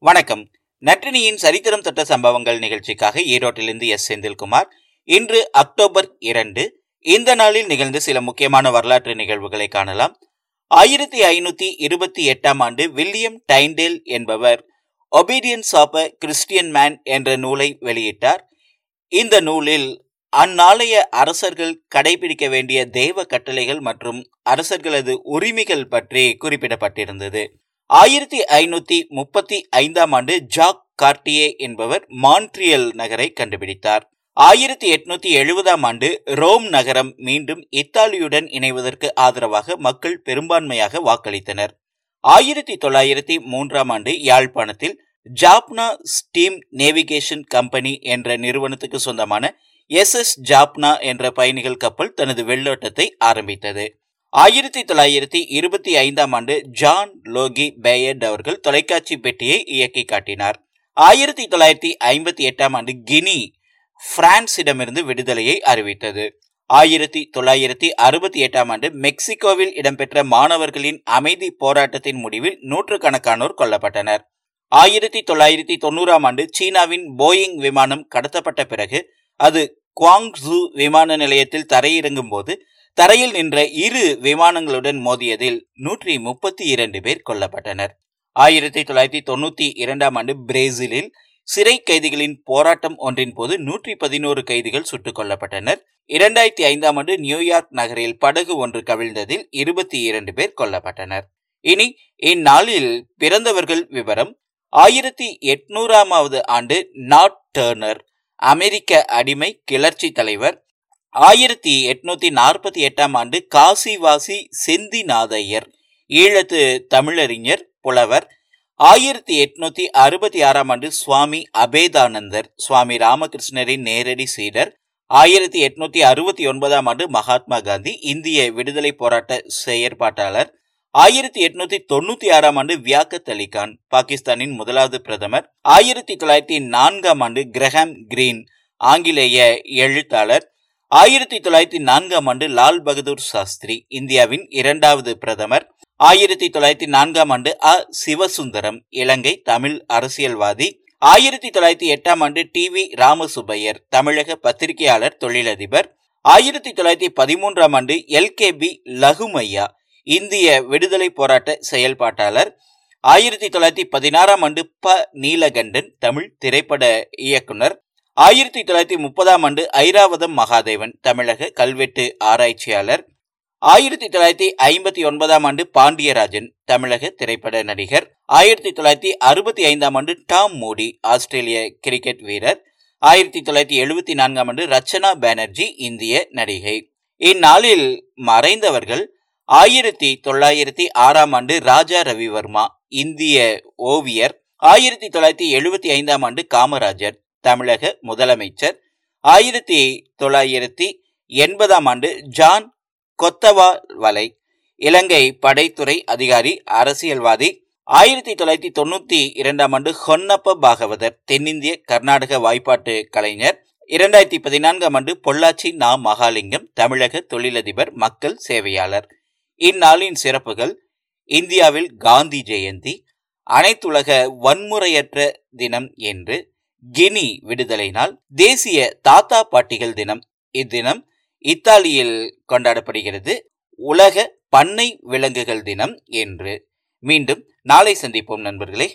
வணக்கம். நற்றினியின் சரித்திரம் தொட்ட சம்பவங்கள் நிகழ்ச்சிக்காக ஈரோட்டிலிருந்து எஸ். செந்தில்குமார். இன்று அக்டோபர் இரண்டு. இந்த நாளில் நிகழ்ந்த சில முக்கியமான வரலாற்று நிகழ்வுகளை காணலாம். ஆயிரத்தி ஐநூத்தி இருபத்தி எட்டாம் ஆண்டு வில்லியம் டைண்டேல் என்பவர் obedience of a Christian man என்ற நூலை வெளியிட்டார். இந்த நூலில் அந்நாளைய அரசர்கள் கடைபிடிக்க வேண்டிய தெய்வ கட்டளைகள் மற்றும் அரசர்களது உரிமைகள் பற்றி குறிப்பிடப்பட்டிருந்தது. ஆயிரத்தி ஐநூத்தி முப்பத்தி ஐந்தாம் ஆண்டு ஜாக் கார்டியே என்பவர் மான்ட்ரியல் நகரை கண்டுபிடித்தார். ஆயிரத்தி எட்நூத்தி எழுபதாம் ஆண்டு ரோம் நகரம் மீண்டும் இத்தாலியுடன் இணைவதற்கு ஆதரவாக மக்கள் பெரும்பான்மையாக வாக்களித்தனர். ஆயிரத்தி தொள்ளாயிரத்தி மூன்றாம் ஆண்டு யாழ்ப்பாணத்தில் ஜாப்னா ஸ்டீம் நேவிகேஷன் கம்பெனி என்ற நிறுவனத்துக்கு சொந்தமான எஸ் எஸ் ஜாப்னா என்ற பயணிகள் கப்பல் தனது வெள்ளோட்டத்தை ஆரம்பித்தது. ஆயிரத்தி தொள்ளாயிரத்தி இருபத்தி ஐந்தாம் ஆண்டு ஜான் லோகி பேயர்ட் அவர்கள் தொலைக்காட்சி பெட்டியை இயக்கி காட்டினார். ஆயிரத்தி தொள்ளாயிரத்தி ஐம்பத்தி எட்டாம் ஆண்டு கினி பிரான்சிடமிருந்து விடுதலையை அறிவித்தது. ஆயிரத்தி தொள்ளாயிரத்தி அறுபத்தி எட்டாம் ஆண்டு மெக்சிகோவில் இடம்பெற்ற மாணவர்களின் அமைதி போராட்டத்தின் முடிவில் நூற்றுக்கணக்கானோர் கொல்லப்பட்டனர். ஆயிரத்தி தொள்ளாயிரத்தி தொண்ணூறாம் ஆண்டு சீனாவின் போயிங் விமானம் கடத்தப்பட்ட பிறகு அது குவாங்ஸு விமான நிலையத்தில் தரையிறங்கும் போது தரையில் நின்ற இரு விமானங்களுடன் மோதியதில் நூற்றி முப்பத்தி இரண்டு பேர் கொல்லப்பட்டனர். ஆயிரத்தி தொள்ளாயிரத்தி தொண்ணூத்தி இரண்டாம் ஆண்டு பிரேசிலில் சிறை கைதிகளின் போராட்டம் ஒன்றின் போது நூற்றி பதினோரு கைதிகள் சுட்டுக் கொல்லப்பட்டனர். இரண்டாயிரத்தி ஐந்தாம் ஆண்டு நியூயார்க் நகரில் படகு ஒன்று கவிழ்ந்ததில் இருபத்தி இரண்டு பேர் கொல்லப்பட்டனர். இனி இந்நாளில் பிறந்தவர்கள் விவரம். ஆயிரத்தி எட்நூறாமாவது ஆண்டு நாட் டேர்னர் அமெரிக்க அடிமை கிளர்ச்சி தலைவர் ஆயிரத்தி எட்நூத்தி நாற்பத்தி எட்டாம் ஆண்டு காசிவாசி செந்திநாதையர் ஈழத்து தமிழறிஞர் புலவர். ஆயிரத்தி எட்நூத்தி அறுபத்தி ஆறாம் ஆண்டு சுவாமி அபேதானந்தர் சுவாமி ராமகிருஷ்ணரின் நேரடி சீடர். ஆயிரத்தி எட்நூத்தி அறுபத்தி ஒன்பதாம் ஆண்டு மகாத்மா காந்தி இந்திய விடுதலை போராட்ட செயற்பாட்டாளர். ஆயிரத்தி எட்நூத்தி தொண்ணூத்தி ஆறாம் ஆண்டு வியாக்கத் அலிகான் பாகிஸ்தானின் முதலாவது பிரதமர். ஆயிரத்தி தொள்ளாயிரத்தி நான்காம் ஆண்டு கிரஹாம் கிரீன் ஆங்கிலேய எழுத்தாளர். ஆயிரத்தி தொள்ளாயிரத்தி நான்காம் ஆண்டு லால் பகதூர் சாஸ்திரி இந்தியாவின் இரண்டாவது பிரதமர். ஆயிரத்தி தொள்ளாயிரத்தி நான்காம் ஆண்டு அ. சிவசுந்தரம் இலங்கை தமிழ் அரசியல்வாதி. ஆயிரத்தி தொள்ளாயிரத்தி எட்டாம் ஆண்டு டி. வி. ராமசுப்பையர் தமிழக பத்திரிகையாளர் தொழிலதிபர். ஆயிரத்தி தொள்ளாயிரத்தி பதிமூன்றாம் ஆண்டு எல். கே. பி. லகுமையா இந்திய விடுதலை போராட்ட செயல்பாட்டாளர். ஆயிரத்தி தொள்ளாயிரத்தி பதினாறாம் ஆண்டு ப. நீலகண்டன் தமிழ் திரைப்பட இயக்குனர். ஆயிரத்தி தொள்ளாயிரத்தி முப்பதாம் ஆண்டு ஐராவதம் மகாதேவன் தமிழக கல்வெட்டு ஆராய்ச்சியாளர். ஆயிரத்தி தொள்ளாயிரத்தி ஐம்பத்தி ஒன்பதாம் ஆண்டு பாண்டியராஜன் தமிழக திரைப்பட நடிகர். ஆயிரத்தி தொள்ளாயிரத்தி அறுபத்தி ஐந்தாம் ஆண்டு டாம் மோடி ஆஸ்திரேலிய கிரிக்கெட் வீரர். ஆயிரத்தி தொள்ளாயிரத்தி எழுபத்தி நான்காம் ஆண்டு ரச்சனா பானர்ஜி இந்திய நடிகை. இந்நாளில் மறைந்தவர்கள் ஆயிரத்தி தொள்ளாயிரத்தி ஆறாம் ஆண்டு ராஜா ரவிவர்மா இந்திய ஓவியர். ஆயிரத்தி தொள்ளாயிரத்தி எழுபத்தி ஐந்தாம் ஆண்டு காமராஜர். தமிழக முதலமைச்சர். ஆயிரத்தி தொள்ளாயிரத்தி எண்பதாம் ஆண்டு ஜான் கொத்தவா வலை இலங்கை படைத்துறை அதிகாரி அரசியல்வாதி. ஆயிரத்தி தொள்ளாயிரத்தி தொண்ணூத்தி இரண்டாம் ஆண்டு ஹொன்னப்ப பாகவதர் தென்னிந்திய கர்நாடக வாய்ப்பாட்டு கலைஞர். இரண்டாயிரத்தி பதினான்காம் ஆண்டு பொள்ளாச்சி நா மகாலிங்கம் தமிழக தொழிலதிபர் மக்கள் சேவையாளர். இந்நாளின் சிறப்புகள் இந்தியாவில் காந்தி ஜெயந்தி அனைத்துலக வன்முறையற்ற தினம் என்று கினி விடுதலை நாள் தேசிய தாத்தா பாட்டிகள் தினம். இத்தினம் இத்தாலியில் கொண்டாடப்படுகிறது. உலக பண்ணை விலங்குகள் தினம் என்று மீண்டும் நாளை சந்திப்போம் நண்பர்களே.